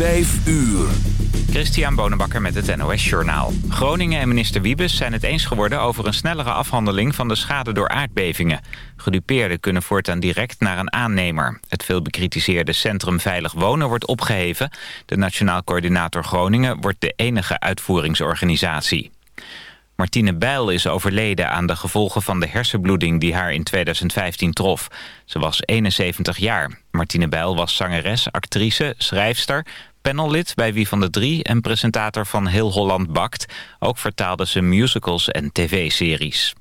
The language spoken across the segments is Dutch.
Vijf uur. Christian Bonenbakker met het NOS Journaal. Groningen en minister Wiebes zijn het eens geworden over een snellere afhandeling van de schade door aardbevingen. Gedupeerden kunnen voortaan direct naar een aannemer. Het veel bekritiseerde Centrum Veilig Wonen wordt opgeheven. De Nationaal Coördinator Groningen wordt de enige uitvoeringsorganisatie. Martine Bijl is overleden aan de gevolgen van de hersenbloeding die haar in 2015 trof. Ze was 71 jaar. Martine Bijl was zangeres, actrice, schrijfster, panellid bij Wie van de Drie en presentator van Heel Holland Bakt. Ook vertaalde ze musicals en tv-series.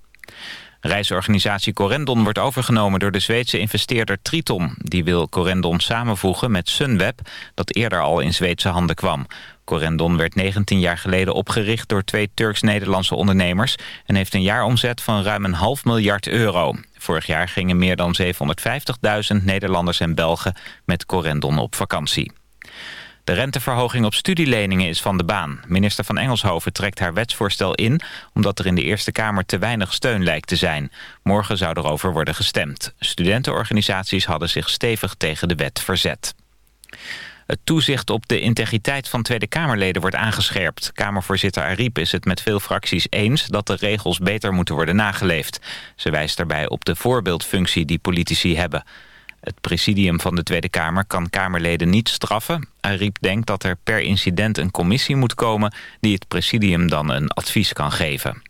Reisorganisatie Corendon wordt overgenomen door de Zweedse investeerder Triton. Die wil Corendon samenvoegen met Sunweb, dat eerder al in Zweedse handen kwam. Corendon werd 19 jaar geleden opgericht door twee Turks-Nederlandse ondernemers... en heeft een jaaromzet van ruim een half miljard euro. Vorig jaar gingen meer dan 750.000 Nederlanders en Belgen met Corendon op vakantie. De renteverhoging op studieleningen is van de baan. Minister van Engelshoven trekt haar wetsvoorstel in... omdat er in de Eerste Kamer te weinig steun lijkt te zijn. Morgen zou erover worden gestemd. Studentenorganisaties hadden zich stevig tegen de wet verzet. Het toezicht op de integriteit van Tweede Kamerleden wordt aangescherpt. Kamervoorzitter Ariep is het met veel fracties eens dat de regels beter moeten worden nageleefd. Ze wijst daarbij op de voorbeeldfunctie die politici hebben. Het presidium van de Tweede Kamer kan Kamerleden niet straffen. Ariep denkt dat er per incident een commissie moet komen... die het presidium dan een advies kan geven.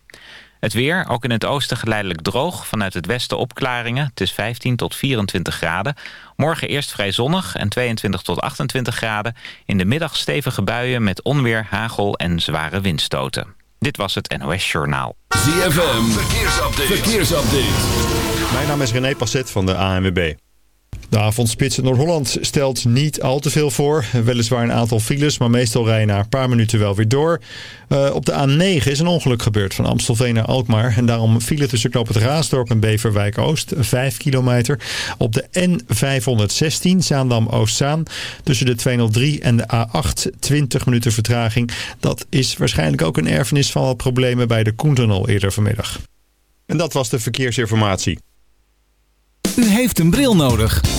Het weer, ook in het oosten geleidelijk droog. Vanuit het westen opklaringen. Het is 15 tot 24 graden. Morgen eerst vrij zonnig en 22 tot 28 graden. In de middag stevige buien met onweer, hagel en zware windstoten. Dit was het NOS Journaal. ZFM, verkeersupdate. verkeersupdate. Mijn naam is René Passet van de ANWB. De avondspits in Noord-Holland stelt niet al te veel voor. Weliswaar een aantal files, maar meestal rijden na een paar minuten wel weer door. Uh, op de A9 is een ongeluk gebeurd van Amstelveen naar Alkmaar. En daarom file tussen knop het Raasdorp en Beverwijk Oost 5 kilometer. Op de N516 Zaandam-Oostzaan tussen de 203 en de A8 20 minuten vertraging. Dat is waarschijnlijk ook een erfenis van wat problemen bij de Koentunnel eerder vanmiddag. En dat was de verkeersinformatie. U heeft een bril nodig.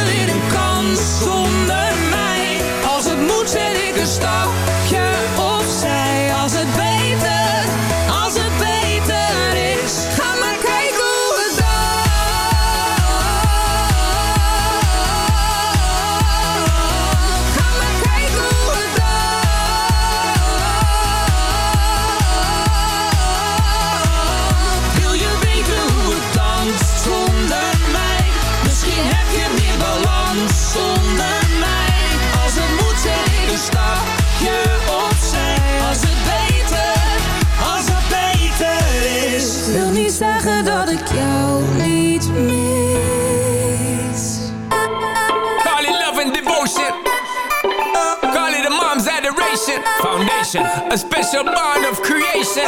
a special bond of creation.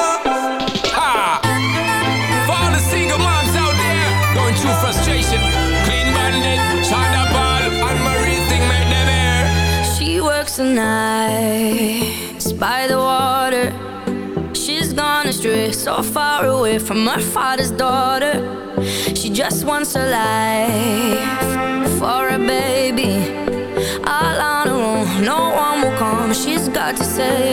Ah, for all the single moms out there going through frustration, clean bandit, China ball, and Marie thing make them air. She works the nights by the water. She's gone astray, so far away from her father's daughter. She just wants a life for a baby. All on her own, no one will come. She's got to save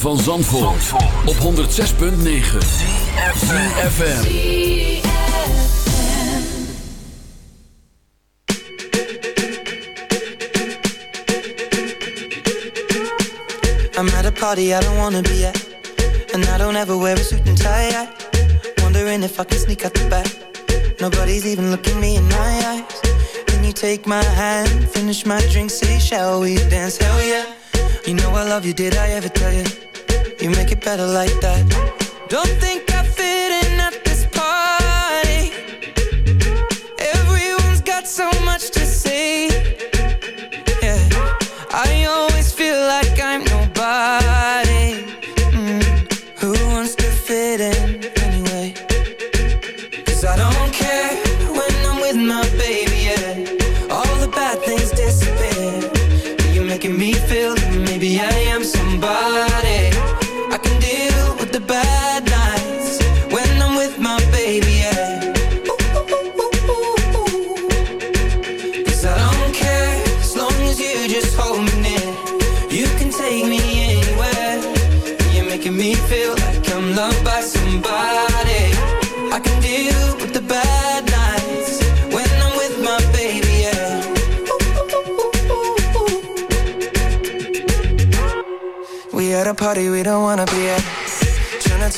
Van Zandvoort, op 106.9 ZFM. I'm at a party I don't wanna be at. And I don't ever wear a suit and tie. Wondering if I can sneak out the back. Nobody's even looking me in my eyes. Can you take my hand, finish my drink Say shall we dance, hell yeah. You know I love you, did I ever tell you You make it better like that. Don't think I fit in at this party. Everyone's got so much to say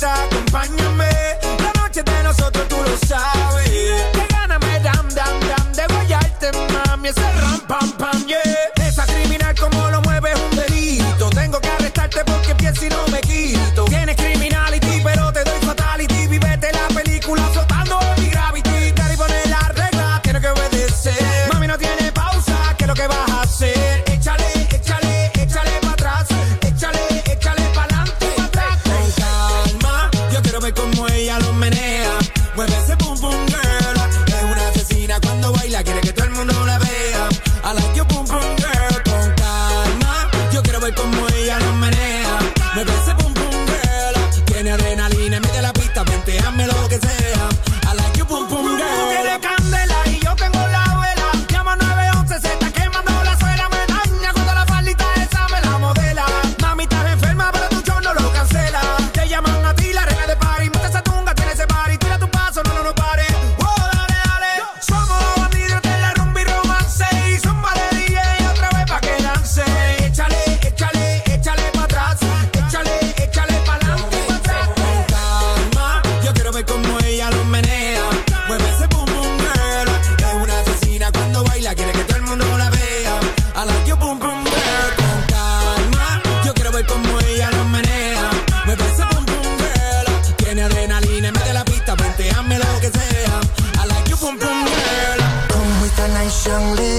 Stop.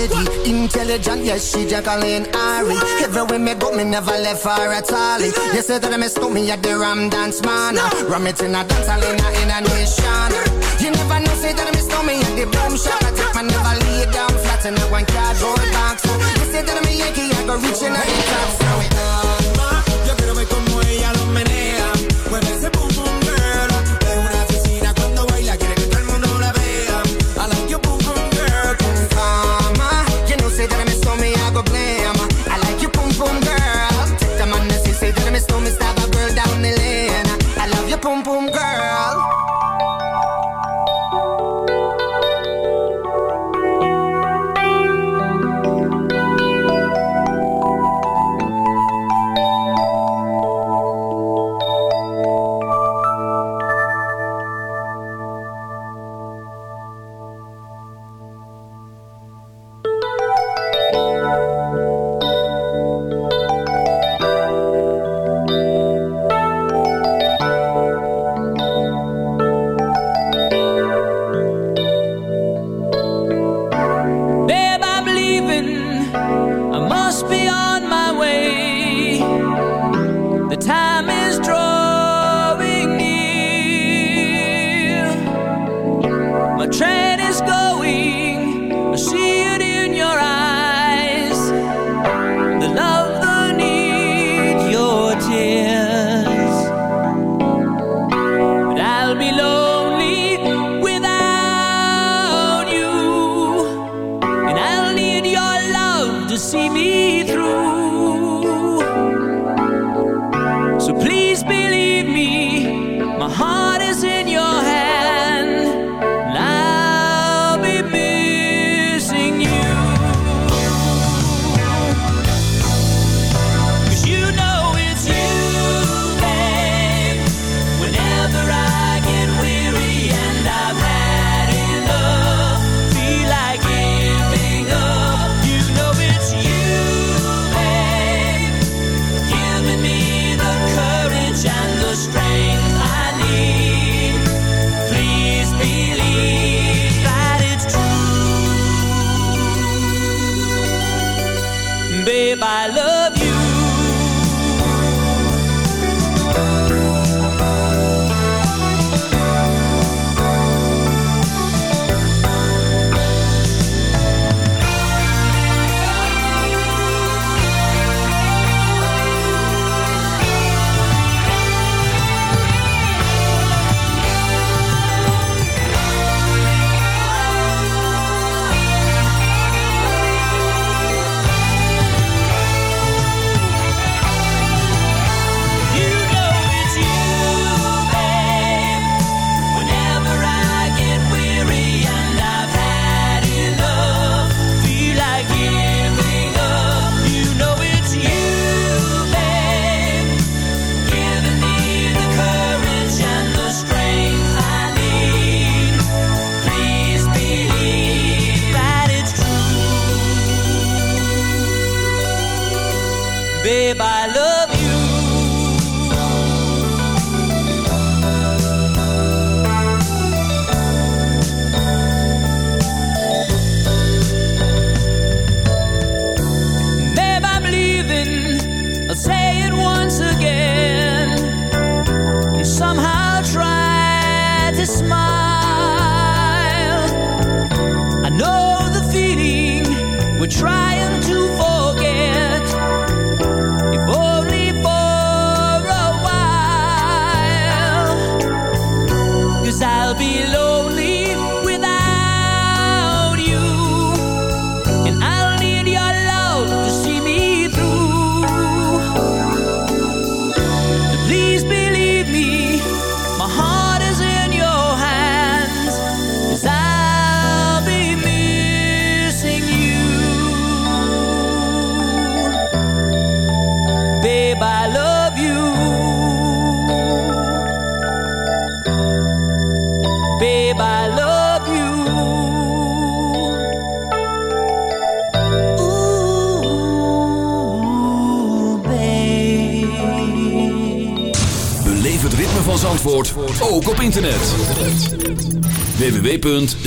lady, intelligent, yes, she juggling Ari. Everywhere me go, me never left her at all. You say that I missed me at the Ram Dance Man. Ram it in a dance, I in a nation. You never know, say that I missed me at the boom shop. I take my never lay down flat in a one cardboard box. You say that I'm a Yankee, I go reaching out the top, throw it up. to see me through.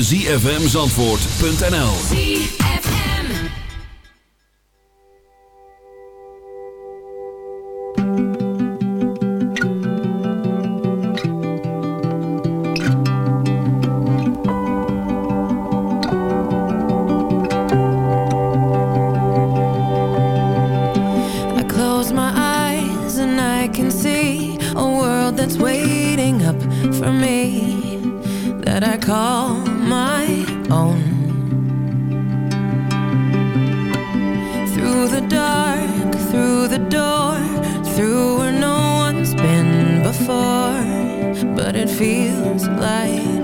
zfmzandvoort.nl the door Through where no one's been before But it feels like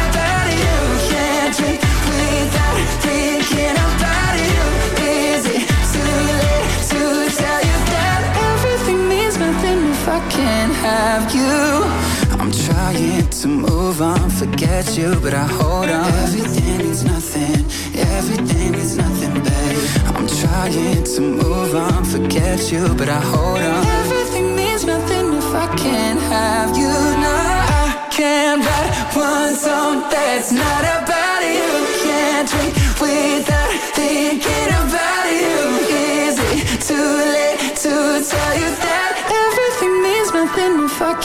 have you? I'm trying to move on, forget you, but I hold on. Everything means nothing, everything means nothing, babe. I'm trying to move on, forget you, but I hold on. Everything means nothing if I can't have you. No, I can't write one song that's not about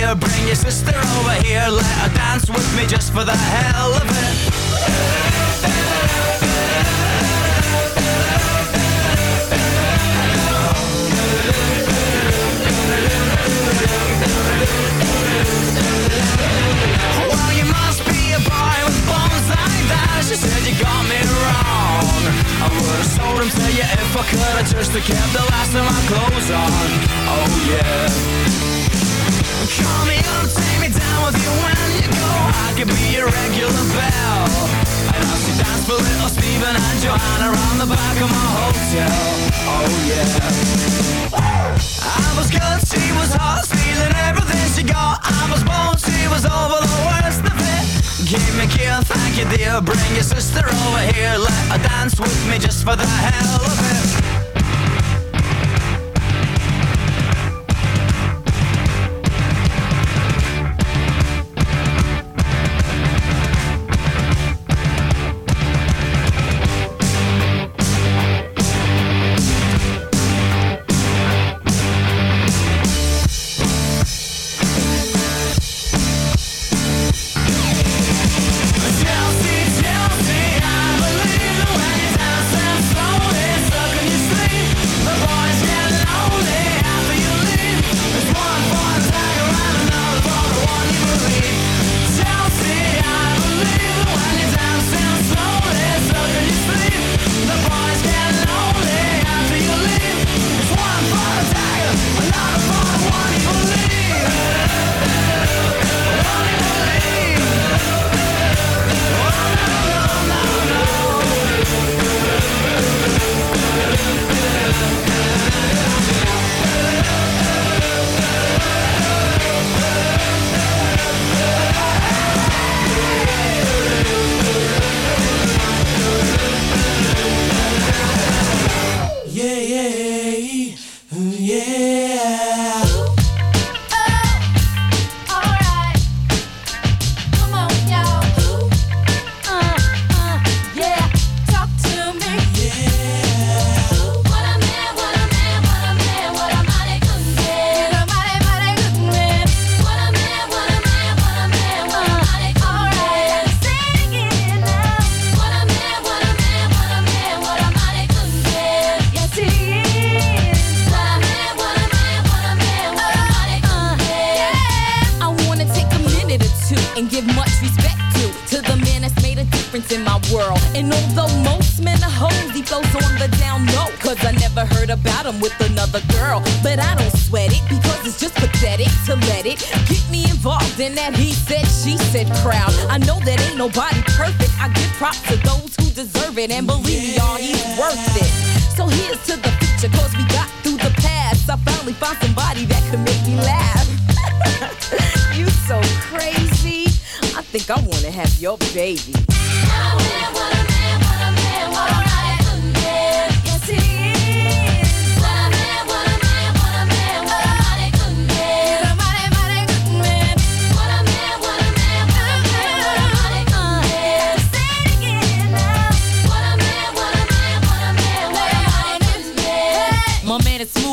Dear. Bring your sister over here, let her dance with me just for the hell of it. Well, you must be a boy with bones like that. She said you got me wrong. I would've sold him to you if I could. I just kept the last of my clothes on. Oh yeah. Call me up, take me down with you when you go. I could be your regular bell I love to dance for little Steven and Joanna Around the back of my hotel, oh yeah. I was good, she was hot, stealing everything she got. I was bold, she was over the worst of it. Give me a kiss, thank you dear. Bring your sister over here. Let her dance with me just for the hell of it. living in.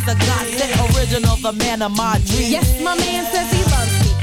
he's a godsend original, the man of my dreams. Yes, my man says he.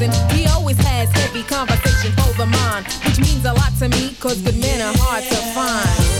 Susan. He always has heavy conversation the mind, which means a lot to me, cause good men are hard to find.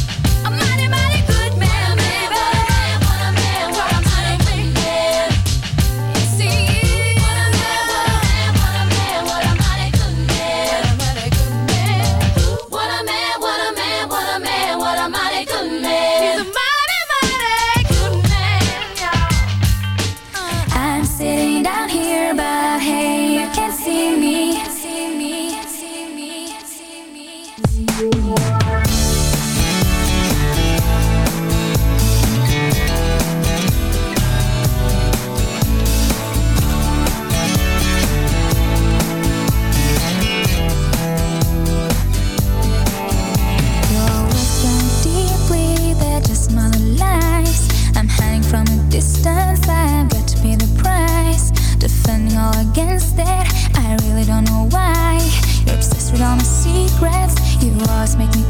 You lost, make me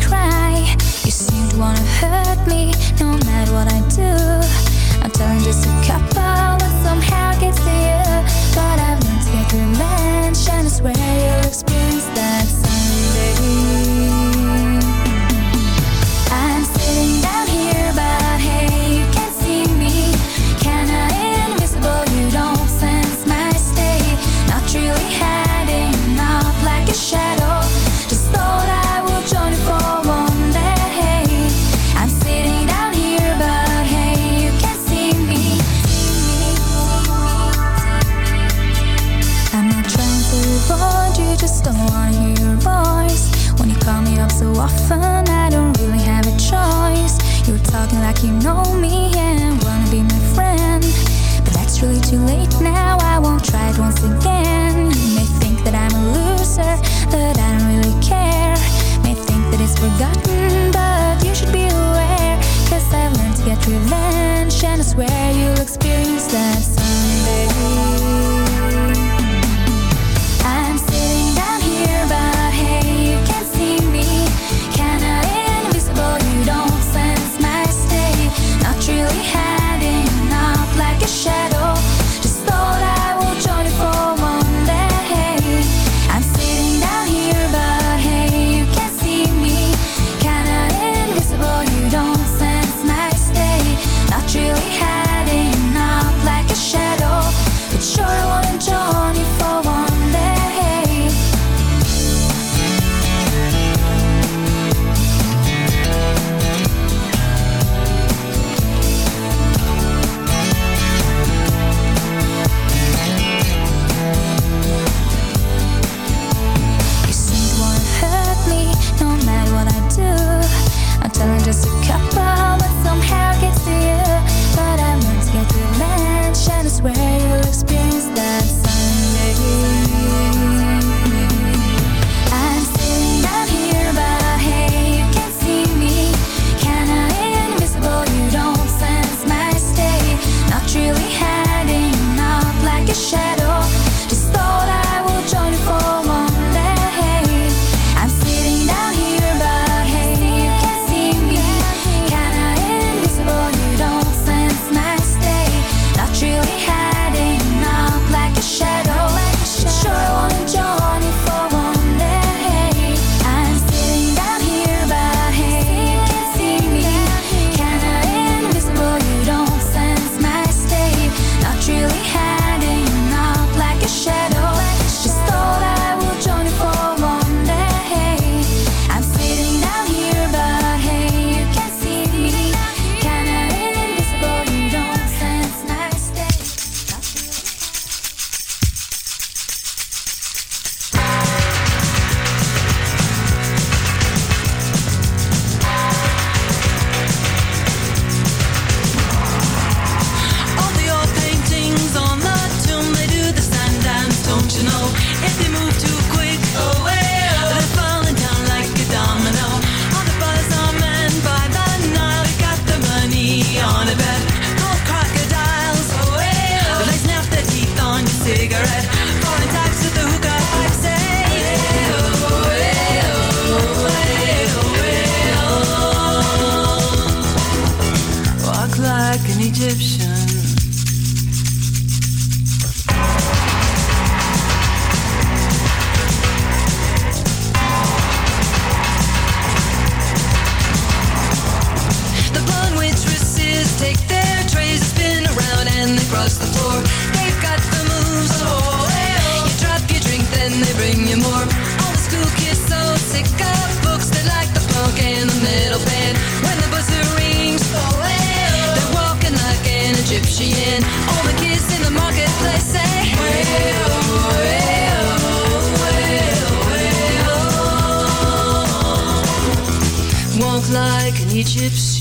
like an Egyptian.